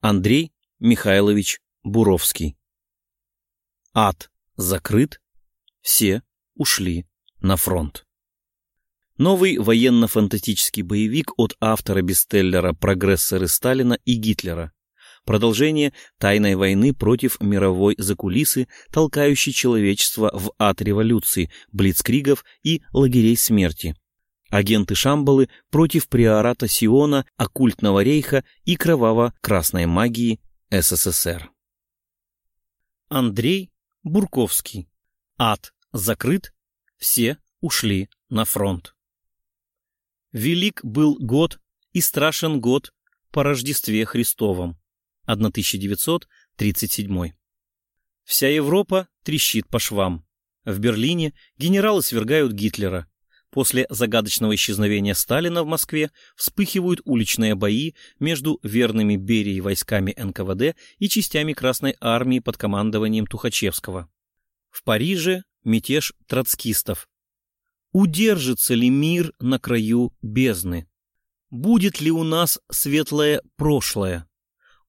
Андрей Михайлович Буровский. Ад закрыт, все ушли на фронт. Новый военно-фантастический боевик от автора бестселлера «Прогрессоры Сталина и Гитлера». Продолжение тайной войны против мировой закулисы, толкающей человечество в ад революции, блицкригов и лагерей смерти. Агенты Шамбалы против приората Сиона, оккультного рейха и кроваво-красной магии СССР. Андрей Бурковский. Ад закрыт, все ушли на фронт. Велик был год и страшен год по Рождестве Христовом. 1937. Вся Европа трещит по швам. В Берлине генералы свергают Гитлера. После загадочного исчезновения Сталина в Москве вспыхивают уличные бои между верными Берии войсками НКВД и частями Красной Армии под командованием Тухачевского. В Париже мятеж троцкистов. Удержится ли мир на краю бездны? Будет ли у нас светлое прошлое?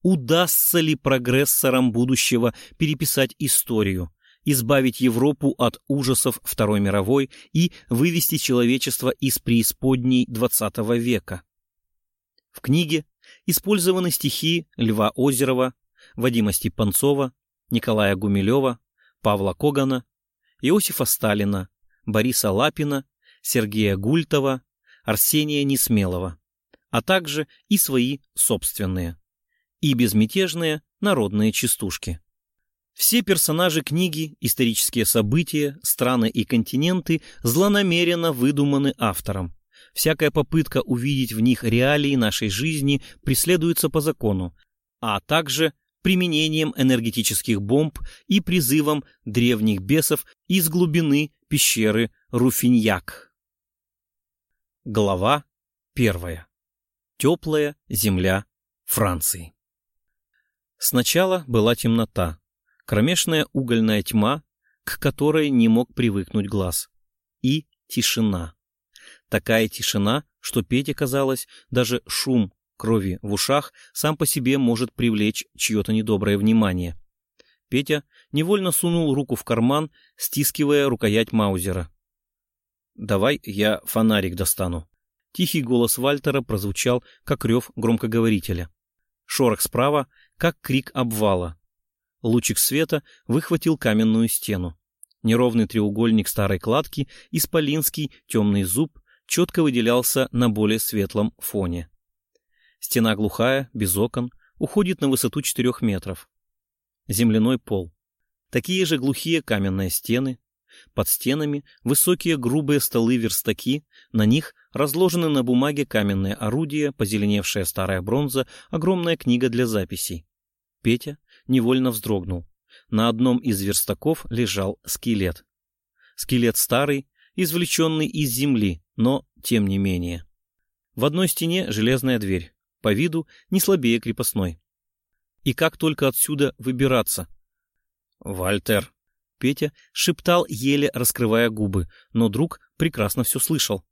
Удастся ли прогрессорам будущего переписать историю, избавить Европу от ужасов Второй мировой и вывести человечество из преисподней XX века? В книге использованы стихи Льва Озерова, Вадима Степанцова, Николая Гумилева, Павла Когана, Иосифа Сталина, Бориса Лапина, Сергея Гультова, Арсения Несмелого, а также и свои собственные, и безмятежные народные частушки. Все персонажи книги, исторические события, страны и континенты злонамеренно выдуманы автором. Всякая попытка увидеть в них реалии нашей жизни преследуется по закону, а также применением энергетических бомб и призывом древних бесов из глубины пещеры Руфиньяк. Глава первая. Теплая земля Франции. Сначала была темнота, кромешная угольная тьма, к которой не мог привыкнуть глаз, и тишина. Такая тишина, что Пете казалось, даже шум крови в ушах сам по себе может привлечь чье-то недоброе внимание. Петя невольно сунул руку в карман, стискивая рукоять Маузера. «Давай я фонарик достану». Тихий голос Вальтера прозвучал, как рев громкоговорителя. Шорох справа, как крик обвала. Лучик света выхватил каменную стену. Неровный треугольник старой кладки, исполинский темный зуб четко выделялся на более светлом фоне. Стена глухая, без окон, уходит на высоту четырех метров. Земляной пол. Такие же глухие каменные стены. Под стенами высокие грубые столы-верстаки, на них разложены на бумаге каменные орудия, позеленевшая старая бронза, огромная книга для записей. Петя невольно вздрогнул. На одном из верстаков лежал скелет. Скелет старый, извлеченный из земли, но тем не менее. В одной стене железная дверь по виду не слабее крепостной. И как только отсюда выбираться? «Вальтер!» Петя шептал, еле раскрывая губы, но друг прекрасно все слышал.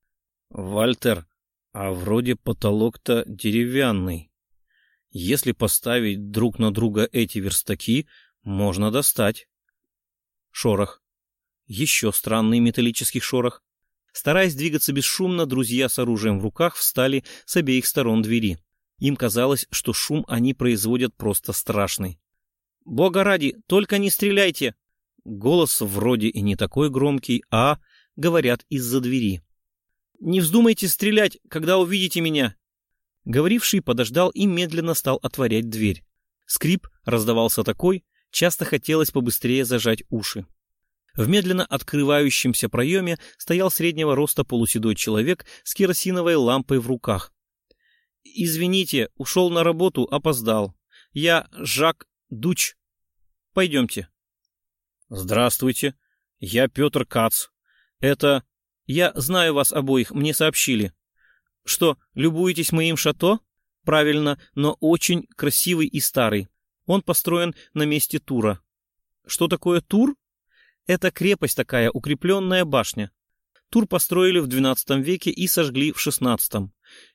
«Вальтер, а вроде потолок-то деревянный. Если поставить друг на друга эти верстаки, можно достать». Шорох. Еще странный металлический шорох. Стараясь двигаться бесшумно, друзья с оружием в руках встали с обеих сторон двери. Им казалось, что шум они производят просто страшный. «Бога ради, только не стреляйте!» Голос вроде и не такой громкий, а говорят из-за двери. «Не вздумайте стрелять, когда увидите меня!» Говоривший подождал и медленно стал отворять дверь. Скрип раздавался такой, часто хотелось побыстрее зажать уши. В медленно открывающемся проеме стоял среднего роста полуседой человек с керосиновой лампой в руках. «Извините, ушел на работу, опоздал. Я Жак Дуч. Пойдемте». «Здравствуйте. Я Петр Кац. Это... Я знаю вас обоих, мне сообщили. Что, любуетесь моим шато? Правильно, но очень красивый и старый. Он построен на месте Тура. Что такое Тур? Это крепость такая, укрепленная башня. Тур построили в XII веке и сожгли в XVI.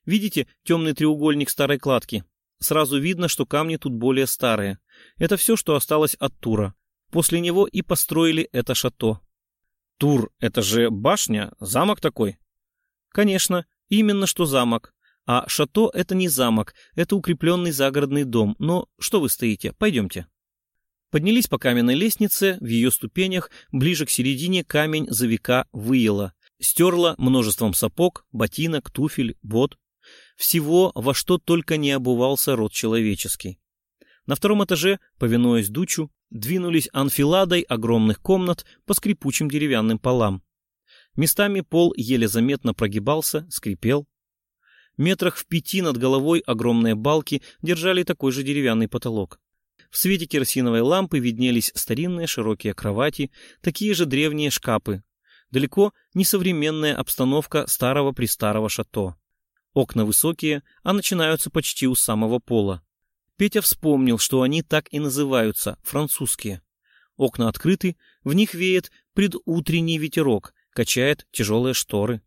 Видите темный треугольник старой кладки? сразу видно, что камни тут более старые. Это все, что осталось от Тура. После него и построили это шато. Тур — это же башня, замок такой? Конечно, именно что замок. А шато — это не замок, это укрепленный загородный дом. Но что вы стоите? Пойдемте. Поднялись по каменной лестнице, в ее ступенях, ближе к середине камень за века выела. Стерла множеством сапог, ботинок, туфель, бот. Всего, во что только не обувался род человеческий. На втором этаже, повинуясь дучу, двинулись анфиладой огромных комнат по скрипучим деревянным полам. Местами пол еле заметно прогибался, скрипел. Метрах в пяти над головой огромные балки держали такой же деревянный потолок. В свете керосиновой лампы виднелись старинные широкие кровати, такие же древние шкапы. Далеко несовременная обстановка старого-престарого шато. Окна высокие, а начинаются почти у самого пола. Петя вспомнил, что они так и называются, французские. Окна открыты, в них веет предутренний ветерок, качает тяжелые шторы.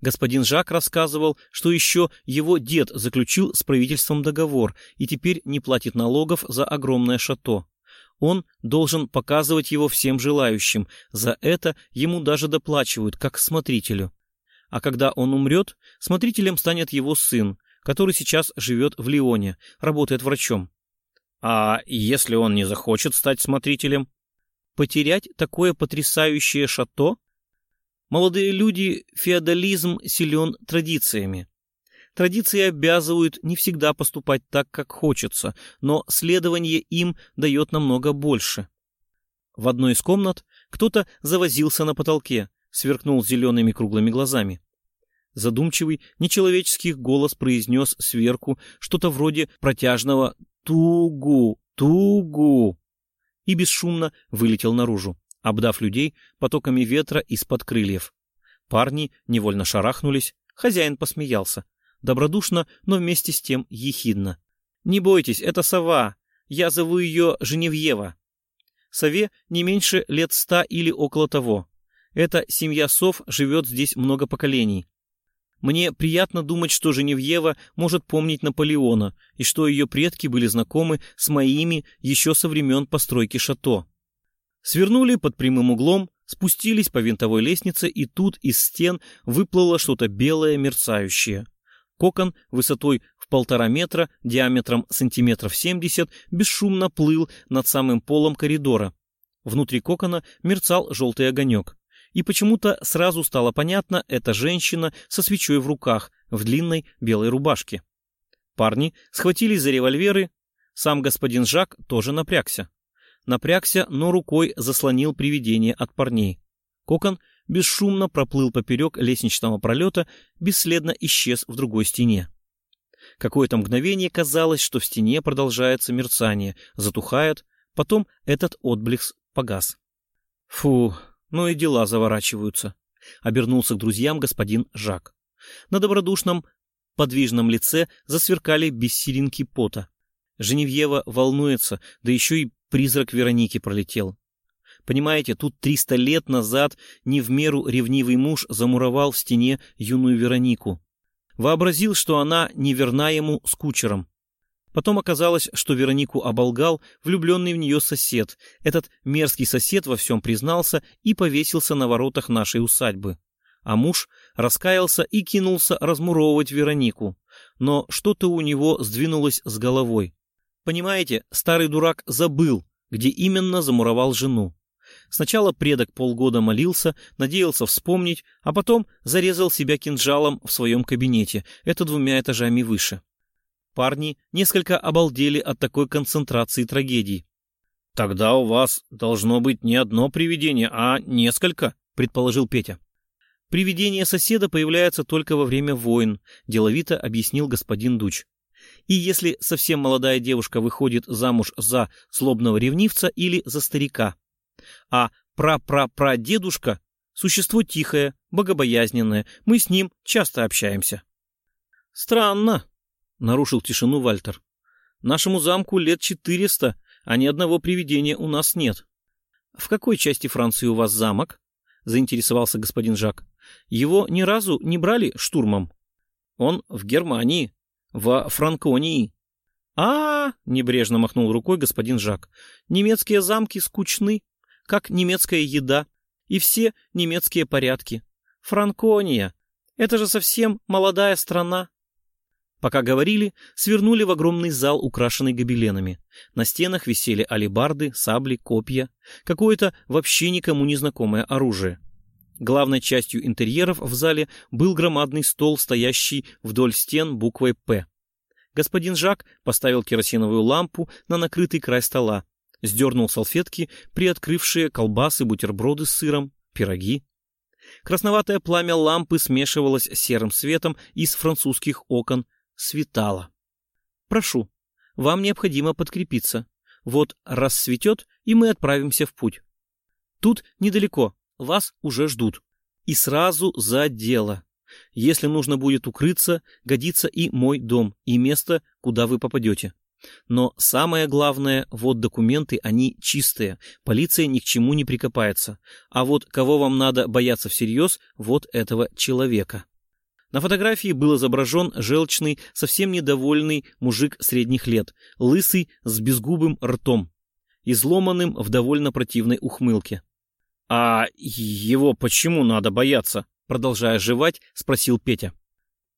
Господин Жак рассказывал, что еще его дед заключил с правительством договор и теперь не платит налогов за огромное шато. Он должен показывать его всем желающим, за это ему даже доплачивают, как смотрителю. А когда он умрет, смотрителем станет его сын, который сейчас живет в Лионе, работает врачом. А если он не захочет стать смотрителем? Потерять такое потрясающее шато? Молодые люди, феодализм силен традициями. Традиции обязывают не всегда поступать так, как хочется, но следование им дает намного больше. В одной из комнат кто-то завозился на потолке, сверкнул зелеными круглыми глазами. Задумчивый, нечеловеческий голос произнес сверху что-то вроде протяжного «тугу, тугу» и бесшумно вылетел наружу, обдав людей потоками ветра из-под крыльев. Парни невольно шарахнулись, хозяин посмеялся. Добродушно, но вместе с тем ехидно. «Не бойтесь, это сова. Я зову ее Женевьева. Сове не меньше лет ста или около того. Эта семья сов живет здесь много поколений. Мне приятно думать, что Женевьева может помнить Наполеона и что ее предки были знакомы с моими еще со времен постройки шато. Свернули под прямым углом, спустились по винтовой лестнице, и тут из стен выплыло что-то белое, мерцающее. Кокон высотой в полтора метра, диаметром сантиметров семьдесят, бесшумно плыл над самым полом коридора. Внутри кокона мерцал желтый огонек и почему-то сразу стало понятно, это женщина со свечой в руках, в длинной белой рубашке. Парни схватились за револьверы, сам господин Жак тоже напрягся. Напрягся, но рукой заслонил привидение от парней. Кокон бесшумно проплыл поперек лестничного пролета, бесследно исчез в другой стене. Какое-то мгновение казалось, что в стене продолжается мерцание, затухает, потом этот отблеск погас. Фу, но и дела заворачиваются. Обернулся к друзьям господин Жак. На добродушном, подвижном лице засверкали бессилинки пота. Женевьева волнуется, да еще и призрак Вероники пролетел. Понимаете, тут триста лет назад не в меру ревнивый муж замуровал в стене юную Веронику. Вообразил, что она не верна ему с кучером. Потом оказалось, что Веронику оболгал влюбленный в нее сосед. Этот мерзкий сосед во всем признался и повесился на воротах нашей усадьбы. А муж раскаялся и кинулся размуровывать Веронику. Но что-то у него сдвинулось с головой. Понимаете, старый дурак забыл, где именно замуровал жену. Сначала предок полгода молился, надеялся вспомнить, а потом зарезал себя кинжалом в своем кабинете, это двумя этажами выше. Парни несколько обалдели от такой концентрации трагедий. «Тогда у вас должно быть не одно привидение, а несколько», — предположил Петя. «Привидение соседа появляется только во время войн», — деловито объяснил господин Дуч. «И если совсем молодая девушка выходит замуж за злобного ревнивца или за старика. А пра-пра-прадедушка — существо тихое, богобоязненное, мы с ним часто общаемся». «Странно», нарушил тишину Вальтер. Нашему замку лет четыреста, а ни одного привидения у нас нет. В какой части Франции у вас замок? заинтересовался господин Жак. Его ни разу не брали штурмом. Он в Германии, во Франконии. А, -а, -а небрежно махнул рукой господин Жак. Немецкие замки скучны, как немецкая еда, и все немецкие порядки. Франкония — это же совсем молодая страна. Пока говорили, свернули в огромный зал, украшенный гобеленами. На стенах висели алебарды, сабли, копья, какое-то вообще никому незнакомое оружие. Главной частью интерьеров в зале был громадный стол, стоящий вдоль стен буквой «П». Господин Жак поставил керосиновую лампу на накрытый край стола, сдернул салфетки, приоткрывшие колбасы, бутерброды с сыром, пироги. Красноватое пламя лампы смешивалось с серым светом из французских окон, светало. «Прошу, вам необходимо подкрепиться. Вот рассветет, и мы отправимся в путь. Тут недалеко, вас уже ждут. И сразу за дело. Если нужно будет укрыться, годится и мой дом, и место, куда вы попадете. Но самое главное, вот документы, они чистые, полиция ни к чему не прикопается. А вот кого вам надо бояться всерьез, вот этого человека. На фотографии был изображен желчный, совсем недовольный мужик средних лет, лысый, с безгубым ртом, изломанным в довольно противной ухмылке. «А его почему надо бояться?» Продолжая жевать, спросил Петя.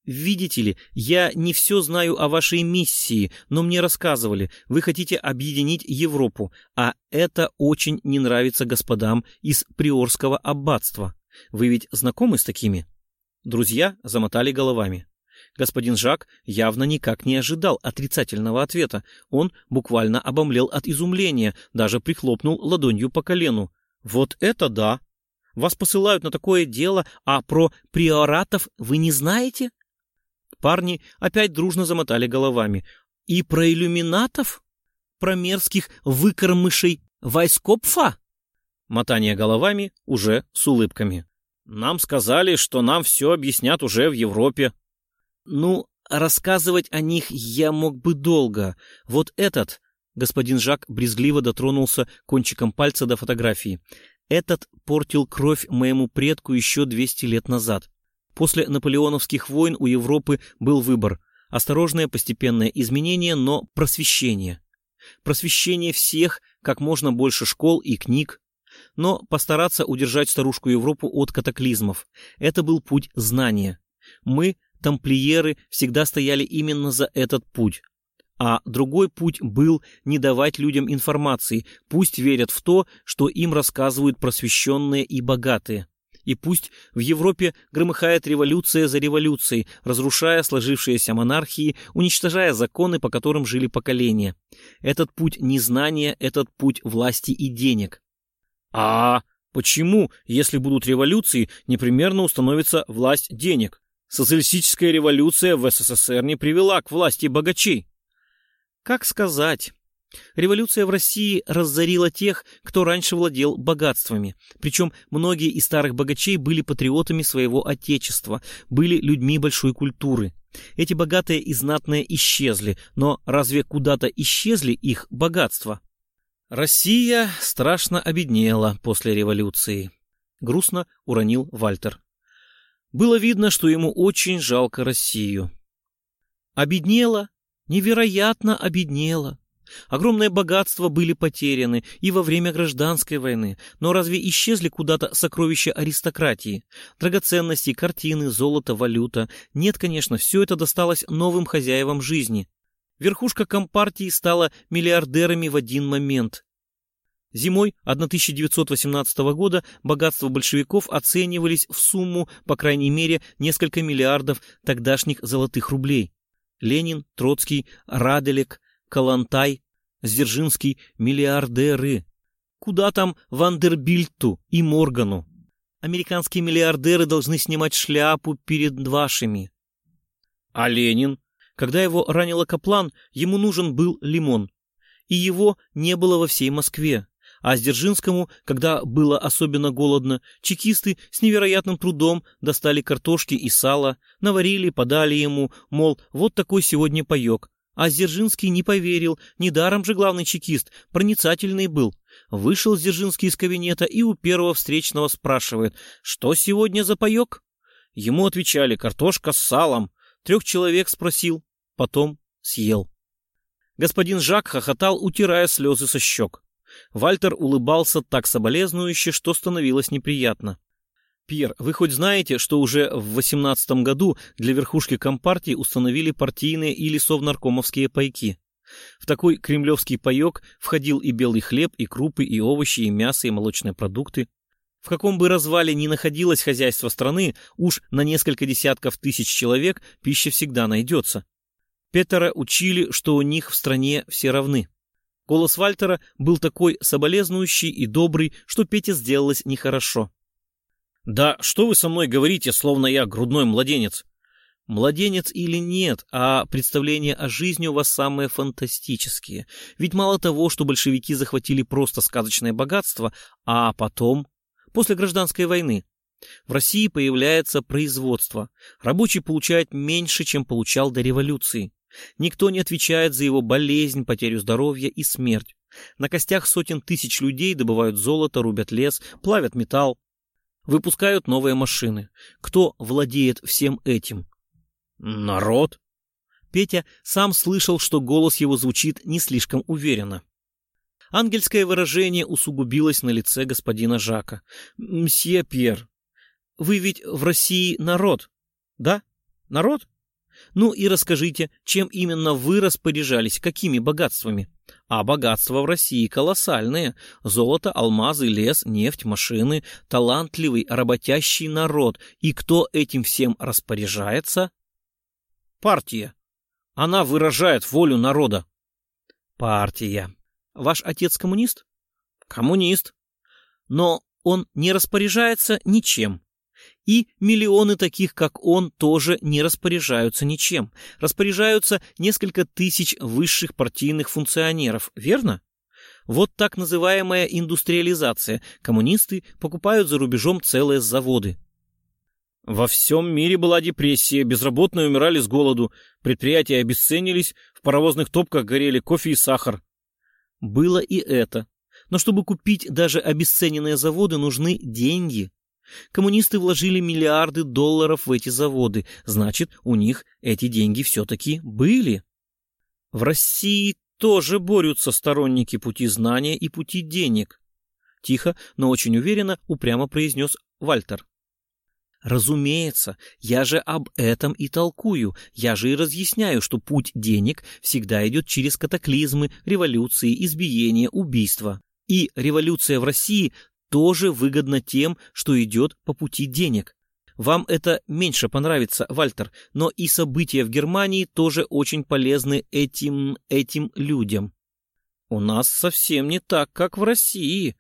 «Видите ли, я не все знаю о вашей миссии, но мне рассказывали, вы хотите объединить Европу, а это очень не нравится господам из Приорского аббатства. Вы ведь знакомы с такими?» Друзья замотали головами. Господин Жак явно никак не ожидал отрицательного ответа. Он буквально обомлел от изумления, даже прихлопнул ладонью по колену. «Вот это да! Вас посылают на такое дело, а про приоратов вы не знаете?» Парни опять дружно замотали головами. «И про иллюминатов? Про мерзких выкормышей Вайскопфа?» Мотание головами уже с улыбками. «Нам сказали, что нам все объяснят уже в Европе». «Ну, рассказывать о них я мог бы долго. Вот этот...» Господин Жак брезгливо дотронулся кончиком пальца до фотографии. Этот портил кровь моему предку еще 200 лет назад. После наполеоновских войн у Европы был выбор – осторожное постепенное изменение, но просвещение. Просвещение всех, как можно больше школ и книг, но постараться удержать старушку Европу от катаклизмов. Это был путь знания. Мы, тамплиеры, всегда стояли именно за этот путь. А другой путь был не давать людям информации, пусть верят в то, что им рассказывают просвещенные и богатые. И пусть в Европе громыхает революция за революцией, разрушая сложившиеся монархии, уничтожая законы, по которым жили поколения. Этот путь незнания, этот путь власти и денег. А почему, если будут революции, непременно установится власть денег? Социалистическая революция в СССР не привела к власти богачей. Как сказать? Революция в России разорила тех, кто раньше владел богатствами. Причем многие из старых богачей были патриотами своего отечества, были людьми большой культуры. Эти богатые и знатные исчезли, но разве куда-то исчезли их богатства? Россия страшно обеднела после революции. Грустно уронил Вальтер. Было видно, что ему очень жалко Россию. Обеднела невероятно обеднела. Огромные богатства были потеряны и во время гражданской войны, но разве исчезли куда-то сокровища аристократии? Драгоценности, картины, золото, валюта? Нет, конечно, все это досталось новым хозяевам жизни. Верхушка компартии стала миллиардерами в один момент. Зимой 1918 года богатства большевиков оценивались в сумму, по крайней мере, несколько миллиардов тогдашних золотых рублей. Ленин, Троцкий, Раделек, Калантай, Дзержинский — миллиардеры. Куда там Вандербильту и Моргану? Американские миллиардеры должны снимать шляпу перед вашими. А Ленин? Когда его ранила Каплан, ему нужен был лимон. И его не было во всей Москве. А Сдержинскому, когда было особенно голодно, чекисты с невероятным трудом достали картошки и сала, наварили, подали ему, мол, вот такой сегодня паек. А Сдержинский не поверил, недаром же главный чекист, проницательный был. Вышел Сдержинский из кабинета и у первого встречного спрашивает, что сегодня за паек? Ему отвечали, картошка с салом. Трех человек спросил, потом съел. Господин Жак хохотал, утирая слезы со щек. Вальтер улыбался так соболезнующе, что становилось неприятно. «Пьер, вы хоть знаете, что уже в 18 году для верхушки Компартии установили партийные или совнаркомовские пайки? В такой кремлевский паек входил и белый хлеб, и крупы, и овощи, и мясо, и молочные продукты. В каком бы развале ни находилось хозяйство страны, уж на несколько десятков тысяч человек пища всегда найдется. Петера учили, что у них в стране все равны. Голос Вальтера был такой соболезнующий и добрый, что Пете сделалось нехорошо. «Да что вы со мной говорите, словно я грудной младенец?» Младенец или нет, а представления о жизни у вас самые фантастические. Ведь мало того, что большевики захватили просто сказочное богатство, а потом, после гражданской войны, в России появляется производство. Рабочий получает меньше, чем получал до революции. Никто не отвечает за его болезнь, потерю здоровья и смерть. На костях сотен тысяч людей добывают золото, рубят лес, плавят металл. Выпускают новые машины. Кто владеет всем этим? Народ. Петя сам слышал, что голос его звучит не слишком уверенно. Ангельское выражение усугубилось на лице господина Жака. «Мсье Пьер, вы ведь в России народ, да? Народ? Ну и расскажите, чем именно вы распоряжались, какими богатствами?» А богатства в России колоссальные. Золото, алмазы, лес, нефть, машины, талантливый, работящий народ. И кто этим всем распоряжается? Партия. Она выражает волю народа. Партия. Ваш отец коммунист? Коммунист. Но он не распоряжается ничем. И миллионы таких, как он, тоже не распоряжаются ничем. Распоряжаются несколько тысяч высших партийных функционеров, верно? Вот так называемая индустриализация. Коммунисты покупают за рубежом целые заводы. Во всем мире была депрессия, безработные умирали с голоду, предприятия обесценились, в паровозных топках горели кофе и сахар. Было и это. Но чтобы купить даже обесцененные заводы, нужны деньги. Коммунисты вложили миллиарды долларов в эти заводы, значит, у них эти деньги все-таки были. В России тоже борются сторонники пути знания и пути денег. Тихо, но очень уверенно упрямо произнес Вальтер. Разумеется, я же об этом и толкую, я же и разъясняю, что путь денег всегда идет через катаклизмы, революции, избиения, убийства. И революция в России тоже выгодно тем, что идет по пути денег. Вам это меньше понравится, Вальтер, но и события в Германии тоже очень полезны этим, этим людям. У нас совсем не так, как в России.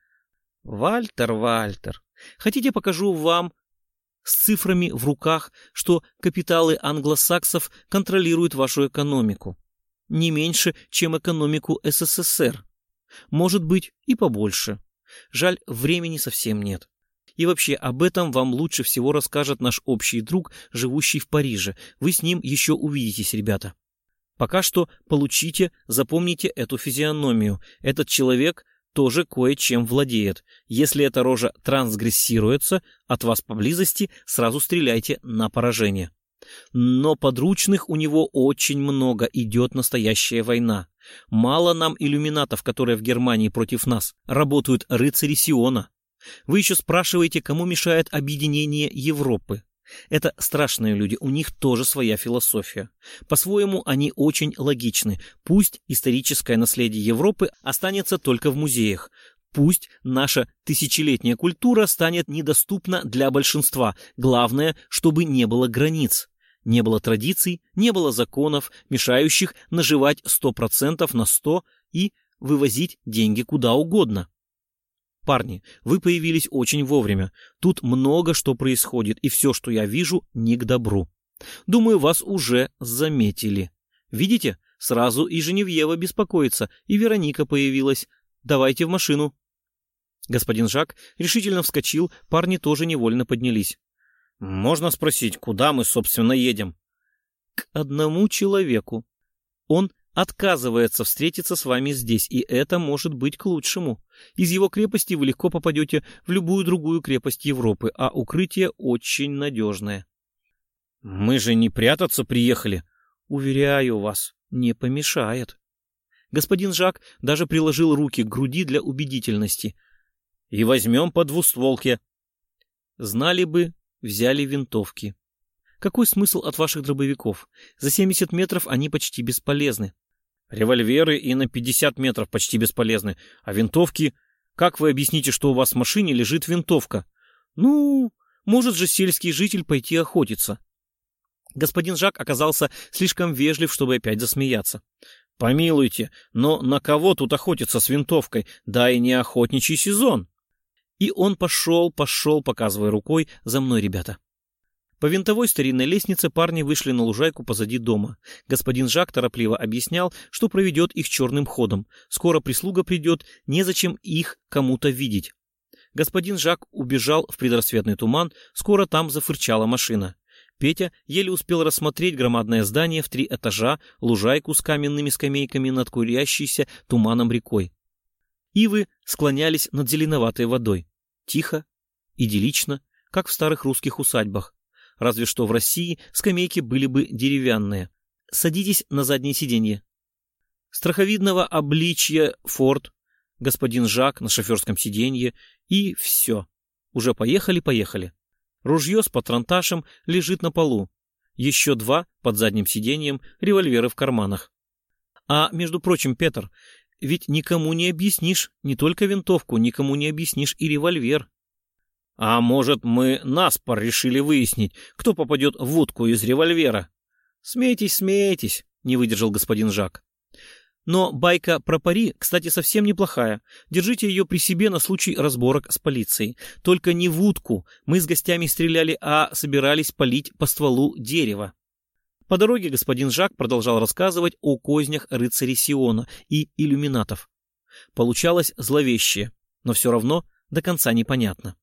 Вальтер, Вальтер, хотите покажу вам с цифрами в руках, что капиталы англосаксов контролируют вашу экономику. Не меньше, чем экономику СССР. Может быть, и побольше. Жаль, времени совсем нет. И вообще, об этом вам лучше всего расскажет наш общий друг, живущий в Париже. Вы с ним еще увидитесь, ребята. Пока что получите, запомните эту физиономию. Этот человек тоже кое-чем владеет. Если эта рожа трансгрессируется от вас поблизости, сразу стреляйте на поражение. Но подручных у него очень много, идет настоящая война. Мало нам иллюминатов, которые в Германии против нас. Работают рыцари Сиона. Вы еще спрашиваете, кому мешает объединение Европы. Это страшные люди, у них тоже своя философия. По-своему они очень логичны. Пусть историческое наследие Европы останется только в музеях. Пусть наша тысячелетняя культура станет недоступна для большинства. Главное, чтобы не было границ. Не было традиций, не было законов, мешающих наживать 100% на 100 и вывозить деньги куда угодно. Парни, вы появились очень вовремя. Тут много что происходит, и все, что я вижу, не к добру. Думаю, вас уже заметили. Видите, сразу и Женевьева беспокоится, и Вероника появилась. Давайте в машину. Господин Жак решительно вскочил, парни тоже невольно поднялись. Можно спросить, куда мы, собственно, едем? К одному человеку. Он отказывается встретиться с вами здесь, и это может быть к лучшему. Из его крепости вы легко попадете в любую другую крепость Европы, а укрытие очень надежное. Мы же не прятаться приехали. Уверяю вас, не помешает. Господин Жак даже приложил руки к груди для убедительности. «И возьмем по двустволке». Знали бы, взяли винтовки. Какой смысл от ваших дробовиков? За 70 метров они почти бесполезны. Револьверы и на 50 метров почти бесполезны. А винтовки... Как вы объясните, что у вас в машине лежит винтовка? Ну, может же сельский житель пойти охотиться. Господин Жак оказался слишком вежлив, чтобы опять засмеяться. «Помилуйте, но на кого тут охотиться с винтовкой? Да и не охотничий сезон!» И он пошел, пошел, показывая рукой, «За мной, ребята!» По винтовой старинной лестнице парни вышли на лужайку позади дома. Господин Жак торопливо объяснял, что проведет их черным ходом. Скоро прислуга придет, незачем их кому-то видеть. Господин Жак убежал в предрассветный туман, скоро там зафырчала машина. Петя еле успел рассмотреть громадное здание в три этажа, лужайку с каменными скамейками над курящейся туманом рекой. Ивы склонялись над зеленоватой водой. Тихо, идиллично, как в старых русских усадьбах. Разве что в России скамейки были бы деревянные. Садитесь на заднее сиденье. Страховидного обличья Форд, господин Жак на шоферском сиденье и все. Уже поехали-поехали. Ружье с патронташем лежит на полу. Еще два под задним сиденьем, револьверы в карманах. А, между прочим, Петр, ведь никому не объяснишь не только винтовку, никому не объяснишь и револьвер. А может, мы наспор решили выяснить, кто попадет в водку из револьвера? Смейтесь, смейтесь, не выдержал господин Жак. Но байка про пари, кстати, совсем неплохая. Держите ее при себе на случай разборок с полицией. Только не в утку. Мы с гостями стреляли, а собирались палить по стволу дерева. По дороге господин Жак продолжал рассказывать о кознях рыцарей Сиона и иллюминатов. Получалось зловеще, но все равно до конца непонятно.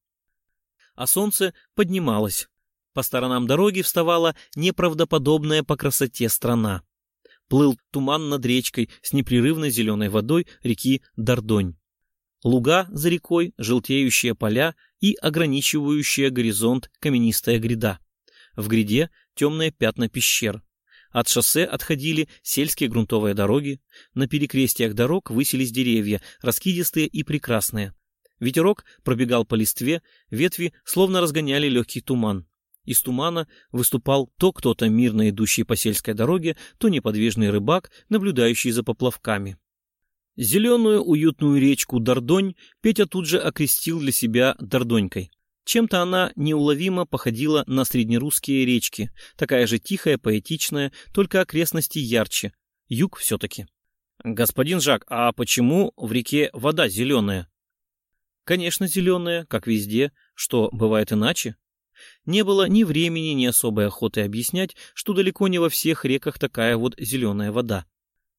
А солнце поднималось. По сторонам дороги вставала неправдоподобная по красоте страна плыл туман над речкой с непрерывной зеленой водой реки Дордонь. Луга за рекой, желтеющие поля и ограничивающая горизонт каменистая гряда. В гряде темные пятна пещер. От шоссе отходили сельские грунтовые дороги, на перекрестиях дорог высились деревья, раскидистые и прекрасные. Ветерок пробегал по листве, ветви словно разгоняли легкий туман. Из тумана выступал то кто-то мирно идущий по сельской дороге, то неподвижный рыбак, наблюдающий за поплавками. Зеленую уютную речку Дордонь Петя тут же окрестил для себя Дордонькой. Чем-то она неуловимо походила на среднерусские речки, такая же тихая, поэтичная, только окрестности ярче. Юг все-таки. «Господин Жак, а почему в реке вода зеленая?» «Конечно, зеленая, как везде. Что, бывает иначе?» Не было ни времени, ни особой охоты объяснять, что далеко не во всех реках такая вот зеленая вода.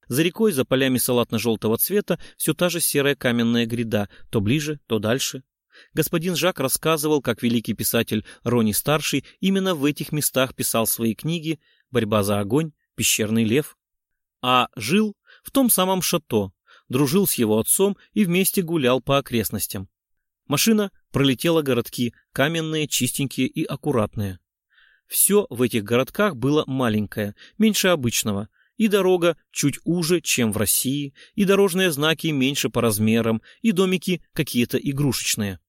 За рекой, за полями салатно-желтого цвета, все та же серая каменная гряда, то ближе, то дальше. Господин Жак рассказывал, как великий писатель Рони-старший именно в этих местах писал свои книги «Борьба за огонь», «Пещерный лев». А жил в том самом шато, дружил с его отцом и вместе гулял по окрестностям. Машина пролетела городки, каменные, чистенькие и аккуратные. Все в этих городках было маленькое, меньше обычного, и дорога чуть уже, чем в России, и дорожные знаки меньше по размерам, и домики какие-то игрушечные.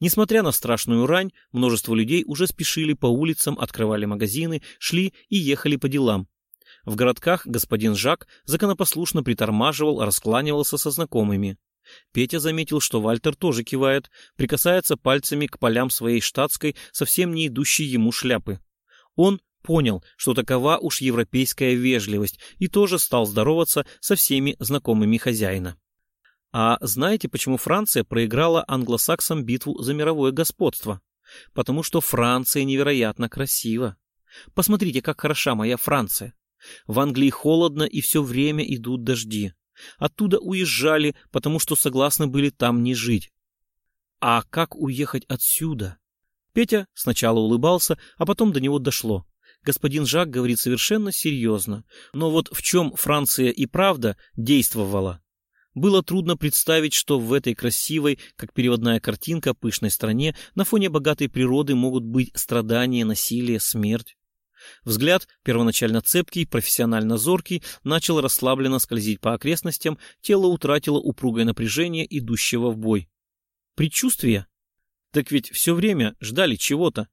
Несмотря на страшную рань, множество людей уже спешили по улицам, открывали магазины, шли и ехали по делам. В городках господин Жак законопослушно притормаживал, раскланивался со знакомыми. Петя заметил, что Вальтер тоже кивает, прикасается пальцами к полям своей штатской, совсем не идущей ему шляпы. Он понял, что такова уж европейская вежливость, и тоже стал здороваться со всеми знакомыми хозяина. А знаете, почему Франция проиграла англосаксам битву за мировое господство? Потому что Франция невероятно красива. Посмотрите, как хороша моя Франция. В Англии холодно и все время идут дожди. Оттуда уезжали, потому что согласны были там не жить. А как уехать отсюда? Петя сначала улыбался, а потом до него дошло. Господин Жак говорит совершенно серьезно. Но вот в чем Франция и правда действовала? Было трудно представить, что в этой красивой, как переводная картинка, пышной стране на фоне богатой природы могут быть страдания, насилие, смерть. Взгляд, первоначально цепкий, профессионально зоркий, начал расслабленно скользить по окрестностям, тело утратило упругое напряжение, идущего в бой. Предчувствие? Так ведь все время ждали чего-то.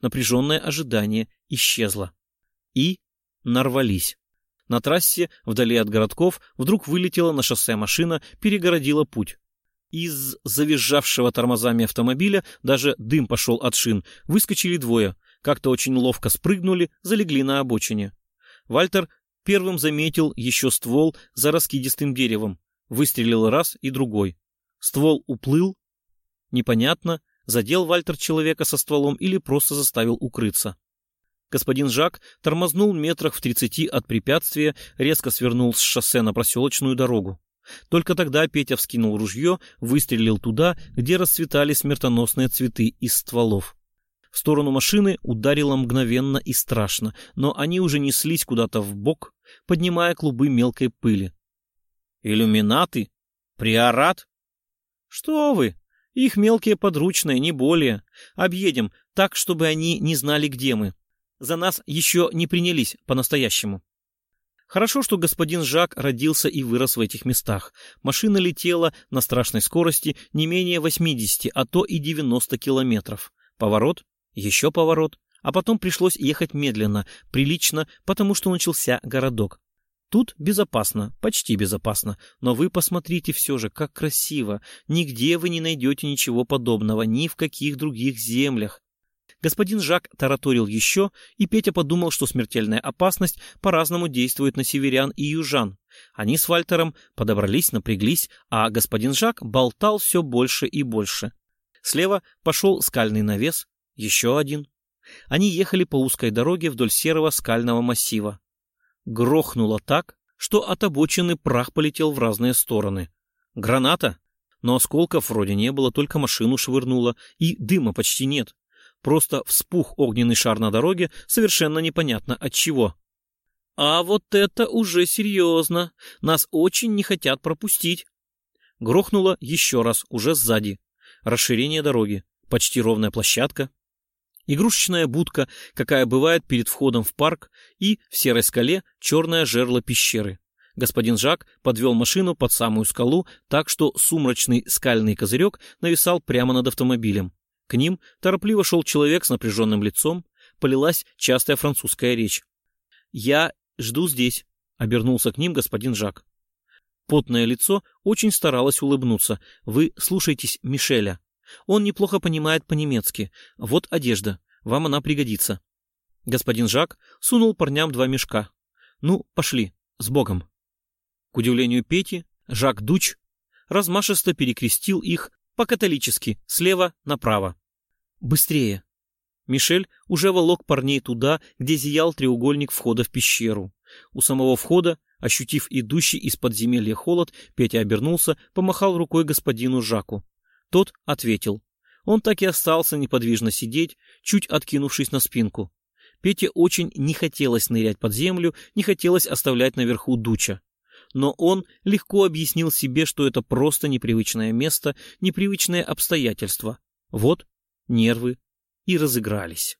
Напряженное ожидание исчезло. И нарвались. На трассе, вдали от городков, вдруг вылетела на шоссе машина, перегородила путь. Из завизжавшего тормозами автомобиля даже дым пошел от шин. Выскочили двое. Как-то очень ловко спрыгнули, залегли на обочине. Вальтер первым заметил еще ствол за раскидистым деревом. Выстрелил раз и другой. Ствол уплыл. Непонятно, задел Вальтер человека со стволом или просто заставил укрыться. Господин Жак тормознул метрах в тридцати от препятствия, резко свернул с шоссе на проселочную дорогу. Только тогда Петя вскинул ружье, выстрелил туда, где расцветали смертоносные цветы из стволов. В сторону машины ударило мгновенно и страшно, но они уже неслись куда-то в бок, поднимая клубы мелкой пыли. «Иллюминаты? Приорат?» «Что вы? Их мелкие подручные, не более. Объедем так, чтобы они не знали, где мы. За нас еще не принялись по-настоящему». Хорошо, что господин Жак родился и вырос в этих местах. Машина летела на страшной скорости не менее 80, а то и 90 километров. Поворот, еще поворот, а потом пришлось ехать медленно, прилично, потому что начался городок. Тут безопасно, почти безопасно, но вы посмотрите все же, как красиво. Нигде вы не найдете ничего подобного, ни в каких других землях. Господин Жак тараторил еще, и Петя подумал, что смертельная опасность по-разному действует на северян и южан. Они с Вальтером подобрались, напряглись, а господин Жак болтал все больше и больше. Слева пошел скальный навес, еще один. Они ехали по узкой дороге вдоль серого скального массива. Грохнуло так, что от обочины прах полетел в разные стороны. Граната? Но осколков вроде не было, только машину швырнуло, и дыма почти нет. Просто вспух огненный шар на дороге, совершенно непонятно от чего. А вот это уже серьезно. Нас очень не хотят пропустить. Грохнуло еще раз, уже сзади. Расширение дороги. Почти ровная площадка. Игрушечная будка, какая бывает перед входом в парк, и в серой скале черное жерло пещеры. Господин Жак подвел машину под самую скалу, так что сумрачный скальный козырек нависал прямо над автомобилем. К ним торопливо шел человек с напряженным лицом, полилась частая французская речь. «Я жду здесь», — обернулся к ним господин Жак. Потное лицо очень старалось улыбнуться. «Вы слушайтесь Мишеля. Он неплохо понимает по-немецки. Вот одежда. Вам она пригодится». Господин Жак сунул парням два мешка. «Ну, пошли. С Богом». К удивлению Пети, Жак Дуч размашисто перекрестил их по-католически, слева направо. «Быстрее!» Мишель уже волок парней туда, где зиял треугольник входа в пещеру. У самого входа, ощутив идущий из подземелья холод, Петя обернулся, помахал рукой господину Жаку. Тот ответил. Он так и остался неподвижно сидеть, чуть откинувшись на спинку. Пете очень не хотелось нырять под землю, не хотелось оставлять наверху дуча но он легко объяснил себе, что это просто непривычное место, непривычное обстоятельство. Вот нервы и разыгрались.